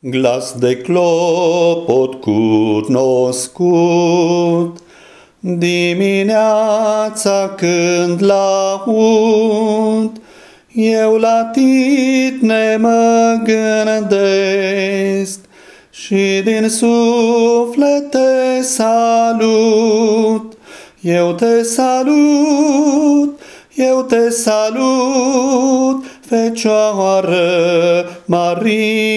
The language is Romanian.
Glas de clopot cunoscut, Dimineața când laud, Eu la tine mă gândesc Și din suflet te salut. Eu te salut, eu te salut, Fecioară Marie.